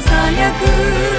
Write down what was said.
ささやく